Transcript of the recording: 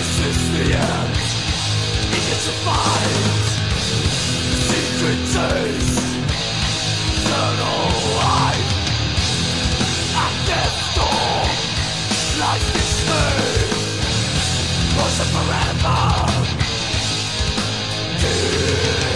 This is the end. He gets to find the secret days. Eternal life. At this door Life is lies mystery. Worship forever. Kill.